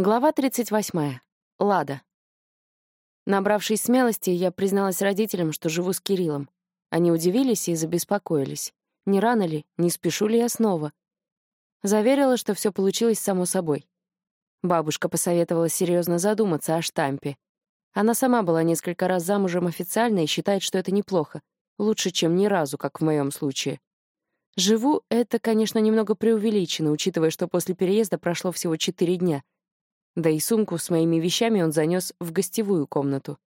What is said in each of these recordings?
Глава 38. Лада. Набравшись смелости, я призналась родителям, что живу с Кириллом. Они удивились и забеспокоились. Не рано ли, не спешу ли я снова? Заверила, что все получилось само собой. Бабушка посоветовала серьезно задуматься о штампе. Она сама была несколько раз замужем официально и считает, что это неплохо. Лучше, чем ни разу, как в моем случае. Живу — это, конечно, немного преувеличено, учитывая, что после переезда прошло всего четыре дня — да и сумку с моими вещами он занес в гостевую комнату.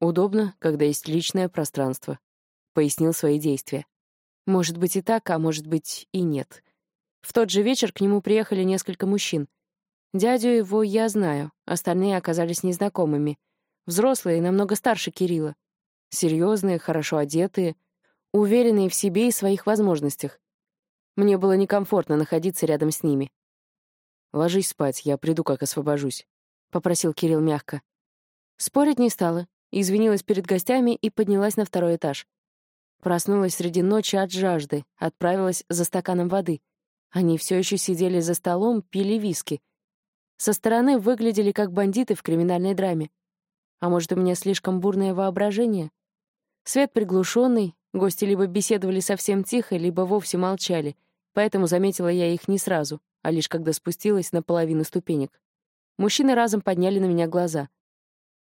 «Удобно, когда есть личное пространство», — пояснил свои действия. Может быть и так, а может быть и нет. В тот же вечер к нему приехали несколько мужчин. Дядю его я знаю, остальные оказались незнакомыми. Взрослые, намного старше Кирилла. Серьезные, хорошо одетые, уверенные в себе и своих возможностях. Мне было некомфортно находиться рядом с ними. «Ложись спать, я приду, как освобожусь», — попросил Кирилл мягко. Спорить не стала, извинилась перед гостями и поднялась на второй этаж. Проснулась среди ночи от жажды, отправилась за стаканом воды. Они все еще сидели за столом, пили виски. Со стороны выглядели как бандиты в криминальной драме. А может, у меня слишком бурное воображение? Свет приглушенный, гости либо беседовали совсем тихо, либо вовсе молчали, поэтому заметила я их не сразу — а лишь когда спустилась на половину ступенек. Мужчины разом подняли на меня глаза.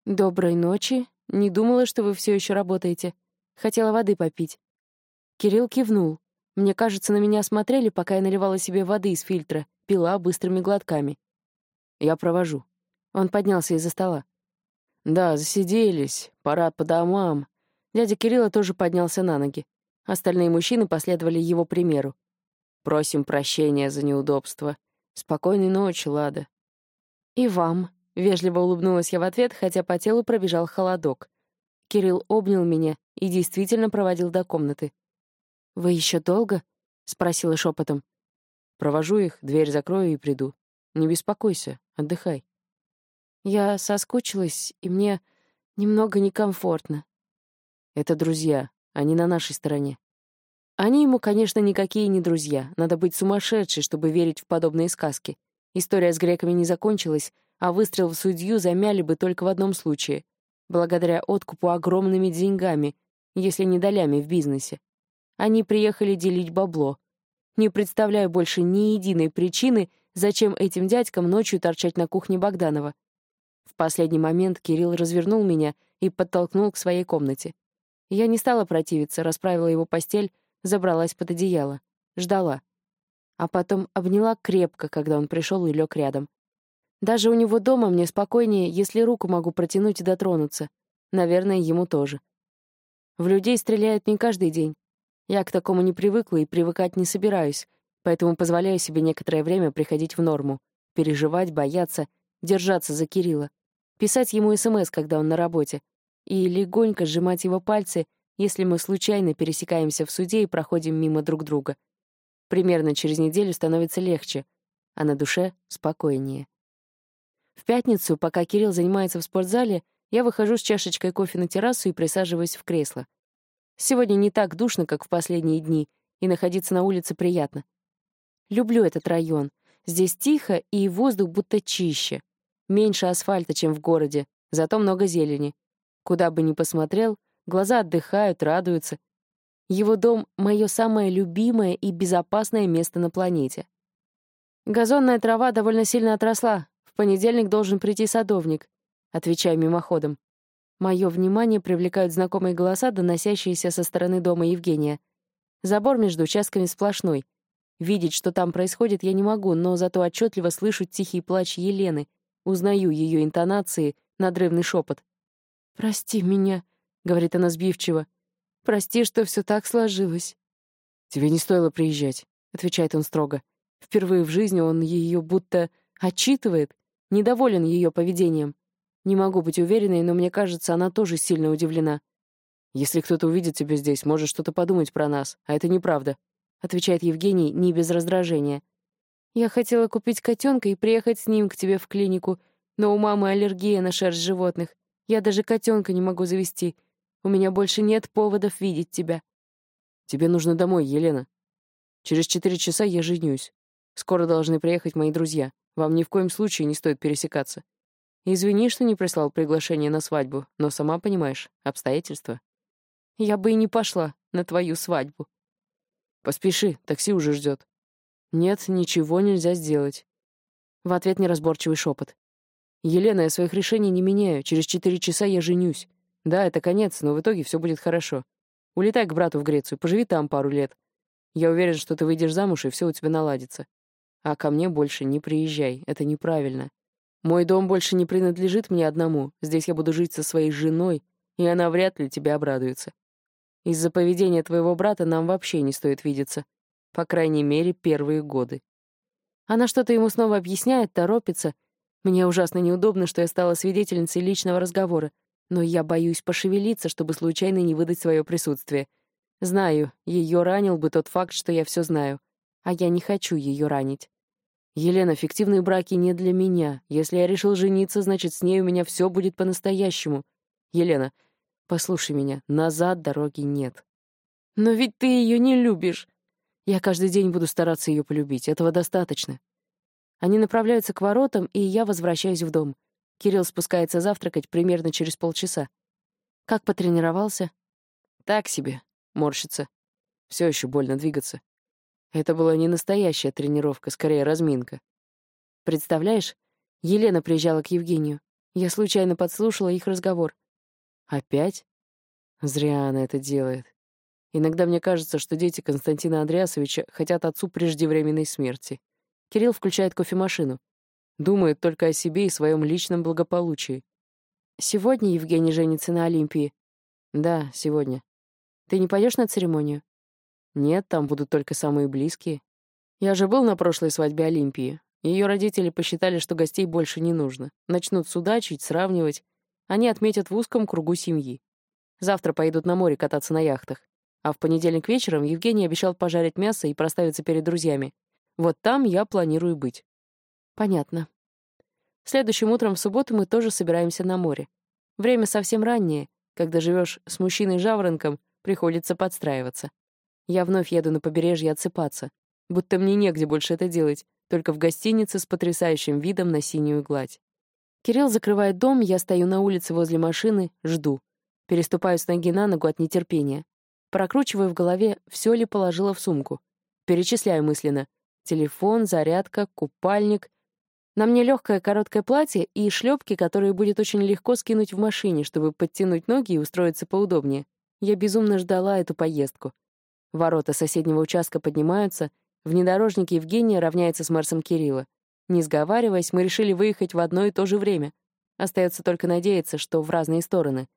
«Доброй ночи. Не думала, что вы все еще работаете. Хотела воды попить». Кирилл кивнул. Мне кажется, на меня смотрели, пока я наливала себе воды из фильтра, пила быстрыми глотками. «Я провожу». Он поднялся из-за стола. «Да, засиделись. Пора по домам». Дядя Кирилла тоже поднялся на ноги. Остальные мужчины последовали его примеру. Просим прощения за неудобство. Спокойной ночи, Лада. И вам. Вежливо улыбнулась я в ответ, хотя по телу пробежал холодок. Кирилл обнял меня и действительно проводил до комнаты. «Вы еще долго?» — спросила шепотом. «Провожу их, дверь закрою и приду. Не беспокойся, отдыхай». Я соскучилась, и мне немного некомфортно. Это друзья, они на нашей стороне. Они ему, конечно, никакие не друзья. Надо быть сумасшедшей, чтобы верить в подобные сказки. История с греками не закончилась, а выстрел в судью замяли бы только в одном случае. Благодаря откупу огромными деньгами, если не долями в бизнесе. Они приехали делить бабло. Не представляю больше ни единой причины, зачем этим дядькам ночью торчать на кухне Богданова. В последний момент Кирилл развернул меня и подтолкнул к своей комнате. Я не стала противиться, расправила его постель, забралась под одеяло, ждала. А потом обняла крепко, когда он пришел и лег рядом. Даже у него дома мне спокойнее, если руку могу протянуть и дотронуться. Наверное, ему тоже. В людей стреляют не каждый день. Я к такому не привыкла и привыкать не собираюсь, поэтому позволяю себе некоторое время приходить в норму, переживать, бояться, держаться за Кирилла, писать ему СМС, когда он на работе, и легонько сжимать его пальцы если мы случайно пересекаемся в суде и проходим мимо друг друга. Примерно через неделю становится легче, а на душе — спокойнее. В пятницу, пока Кирилл занимается в спортзале, я выхожу с чашечкой кофе на террасу и присаживаюсь в кресло. Сегодня не так душно, как в последние дни, и находиться на улице приятно. Люблю этот район. Здесь тихо, и воздух будто чище. Меньше асфальта, чем в городе, зато много зелени. Куда бы ни посмотрел, Глаза отдыхают, радуются. Его дом — мое самое любимое и безопасное место на планете. Газонная трава довольно сильно отросла. В понедельник должен прийти садовник. Отвечаю мимоходом. Мое внимание привлекают знакомые голоса, доносящиеся со стороны дома Евгения. Забор между участками сплошной. Видеть, что там происходит, я не могу, но зато отчетливо слышу тихий плач Елены, узнаю ее интонации, надрывный шепот. «Прости меня», — говорит она сбивчиво. «Прости, что все так сложилось». «Тебе не стоило приезжать», — отвечает он строго. Впервые в жизни он ее будто отчитывает, недоволен ее поведением. Не могу быть уверенной, но мне кажется, она тоже сильно удивлена. «Если кто-то увидит тебя здесь, может что-то подумать про нас, а это неправда», — отвечает Евгений не без раздражения. «Я хотела купить котенка и приехать с ним к тебе в клинику, но у мамы аллергия на шерсть животных. Я даже котенка не могу завести. У меня больше нет поводов видеть тебя. Тебе нужно домой, Елена. Через четыре часа я женюсь. Скоро должны приехать мои друзья. Вам ни в коем случае не стоит пересекаться. Извини, что не прислал приглашение на свадьбу, но сама понимаешь, обстоятельства. Я бы и не пошла на твою свадьбу. Поспеши, такси уже ждет. Нет, ничего нельзя сделать. В ответ неразборчивый шепот. Елена, я своих решений не меняю. Через четыре часа я женюсь. Да, это конец, но в итоге все будет хорошо. Улетай к брату в Грецию, поживи там пару лет. Я уверен, что ты выйдешь замуж, и все у тебя наладится. А ко мне больше не приезжай, это неправильно. Мой дом больше не принадлежит мне одному. Здесь я буду жить со своей женой, и она вряд ли тебе обрадуется. Из-за поведения твоего брата нам вообще не стоит видеться. По крайней мере, первые годы. Она что-то ему снова объясняет, торопится. Мне ужасно неудобно, что я стала свидетельницей личного разговора, но я боюсь пошевелиться, чтобы случайно не выдать свое присутствие. Знаю, ее ранил бы тот факт, что я все знаю, а я не хочу ее ранить. Елена, фиктивные браки не для меня. Если я решил жениться, значит, с ней у меня все будет по-настоящему. Елена, послушай меня, назад дороги нет. Но ведь ты ее не любишь. Я каждый день буду стараться ее полюбить, этого достаточно. Они направляются к воротам, и я возвращаюсь в дом. Кирилл спускается завтракать примерно через полчаса. Как потренировался? Так себе, морщится. Все еще больно двигаться. Это была не настоящая тренировка, скорее разминка. Представляешь, Елена приезжала к Евгению. Я случайно подслушала их разговор. Опять? Зря она это делает. Иногда мне кажется, что дети Константина Андреасовича хотят отцу преждевременной смерти. Кирилл включает кофемашину. Думает только о себе и своем личном благополучии. Сегодня Евгений женится на Олимпии? Да, сегодня. Ты не пойдешь на церемонию? Нет, там будут только самые близкие. Я же был на прошлой свадьбе Олимпии. Ее родители посчитали, что гостей больше не нужно. Начнут судачить, сравнивать. Они отметят в узком кругу семьи. Завтра поедут на море кататься на яхтах. А в понедельник вечером Евгений обещал пожарить мясо и проставиться перед друзьями. Вот там я планирую быть. Понятно. Следующим утром в субботу мы тоже собираемся на море. Время совсем раннее. Когда живешь с мужчиной-жаворонком, приходится подстраиваться. Я вновь еду на побережье отсыпаться. Будто мне негде больше это делать, только в гостинице с потрясающим видом на синюю гладь. Кирилл закрывает дом, я стою на улице возле машины, жду. Переступаю с ноги на ногу от нетерпения. Прокручиваю в голове, все ли положила в сумку. Перечисляю мысленно. Телефон, зарядка, купальник. На мне легкое короткое платье и шлепки, которые будет очень легко скинуть в машине, чтобы подтянуть ноги и устроиться поудобнее. Я безумно ждала эту поездку. Ворота соседнего участка поднимаются, внедорожник Евгения равняется с Марсом Кирилла. Не сговариваясь, мы решили выехать в одно и то же время. Остается только надеяться, что в разные стороны.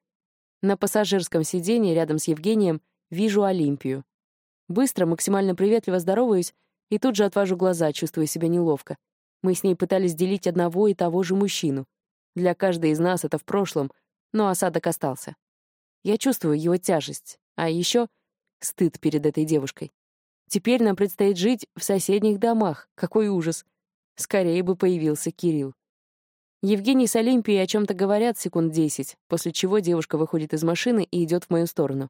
На пассажирском сиденье рядом с Евгением Вижу Олимпию. Быстро, максимально приветливо здороваюсь и тут же отвожу глаза, чувствуя себя неловко. Мы с ней пытались делить одного и того же мужчину. Для каждой из нас это в прошлом, но осадок остался. Я чувствую его тяжесть, а еще стыд перед этой девушкой. Теперь нам предстоит жить в соседних домах. Какой ужас. Скорее бы появился Кирилл. Евгений с Олимпией о чем то говорят секунд десять, после чего девушка выходит из машины и идет в мою сторону.